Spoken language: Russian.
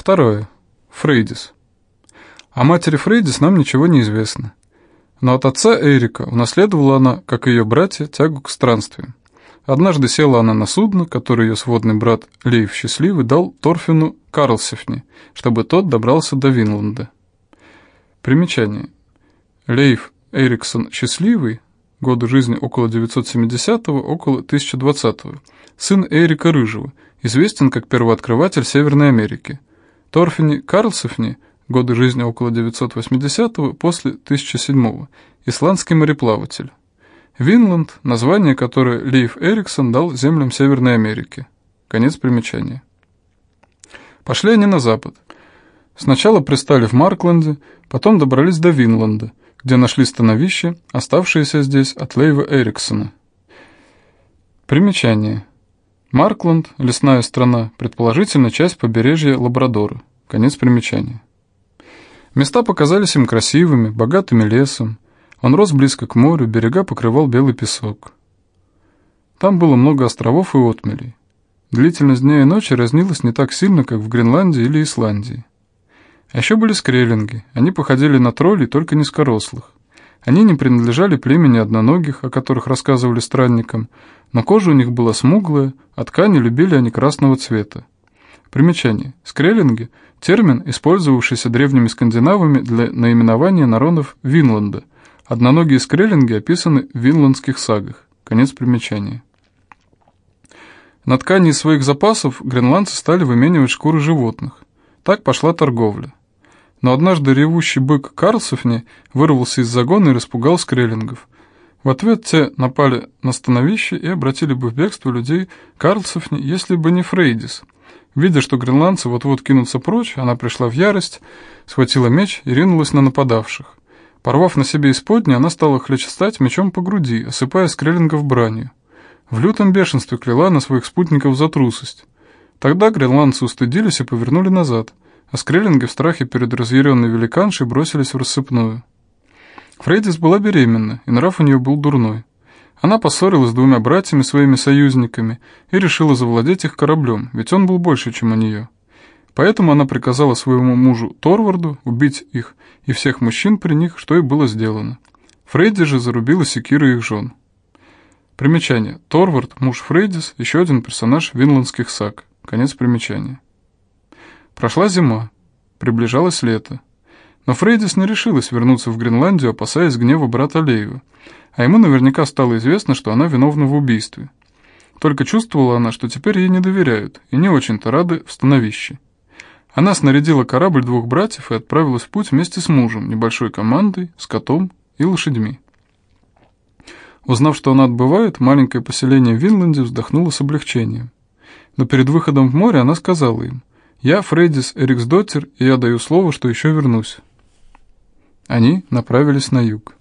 Второе. Фрейдис. О матери Фрейдис нам ничего не известно. Но от отца Эрика унаследовала она, как и ее братья, тягу к странствиям. Однажды села она на судно, которое ее сводный брат Лейв Счастливый дал Торфину Карлсефне, чтобы тот добрался до Винланда. Примечание. Лейв Эриксон Счастливый, годы жизни около 970-го, около 1020-го, сын Эрика Рыжего, известен как первооткрыватель Северной Америки. Торфини Карлсефне, годы жизни около 980-го, после 1007-го, исландский мореплаватель. Винланд – название, которое Лейф Эриксон дал землям Северной Америки. Конец примечания. Пошли они на запад. Сначала пристали в Маркленде, потом добрались до Винланда, где нашли становище, оставшееся здесь от Лейва Эриксона. Примечание. Маркленд – лесная страна, предположительно часть побережья Лабрадора. Конец примечания. Места показались им красивыми, богатыми лесом, он рос близко к морю, берега покрывал белый песок. Там было много островов и отмелей. Длительность дня и ночи разнилась не так сильно, как в Гренландии или Исландии. А еще были скреллинги, они походили на троллей, только низкорослых. Они не принадлежали племени одноногих, о которых рассказывали странникам, но кожа у них была смуглая, а ткани любили они красного цвета. Примечание. Скреллинги – термин, использовавшийся древними скандинавами для наименования народов Винланда, Одноногие скреллинги описаны в винландских сагах. Конец примечания. На ткани своих запасов гренландцы стали выменивать шкуры животных. Так пошла торговля. Но однажды ревущий бык Карлсофни вырвался из загона и распугал скреллингов. В ответ те напали на становище и обратили бы в бегство людей Карлсофни, если бы не Фрейдис. Видя, что гренландцы вот-вот кинутся прочь, она пришла в ярость, схватила меч и ринулась на нападавших. Порвав на себе исподнее, она стала хлечестать мечом по груди, осыпая скреллингов бранью. В лютом бешенстве кляла на своих спутников за трусость. Тогда гренландцы устыдились и повернули назад, а скреллинги в страхе перед разъяренной великаншей бросились в рассыпную. Фрейдис была беременна, и нрав у нее был дурной. Она поссорилась с двумя братьями, своими союзниками, и решила завладеть их кораблем, ведь он был больше, чем у нее. Поэтому она приказала своему мужу Торварду убить их и всех мужчин при них, что и было сделано. Фрейди же зарубила секиры их жен. Примечание. Торвард, муж Фрейдис, еще один персонаж винландских саг. Конец примечания. Прошла зима. Приближалось лето. Но Фрейдис не решилась вернуться в Гренландию, опасаясь гнева брата Лейва, а ему наверняка стало известно, что она виновна в убийстве. Только чувствовала она, что теперь ей не доверяют и не очень-то рады в становище. Она снарядила корабль двух братьев и отправилась в путь вместе с мужем, небольшой командой, с котом и лошадьми. Узнав, что она отбывает, маленькое поселение в Винланде вздохнуло с облегчением. Но перед выходом в море она сказала им, «Я Фрейдис Эриксдоттер, и я даю слово, что еще вернусь». Они направились на юг.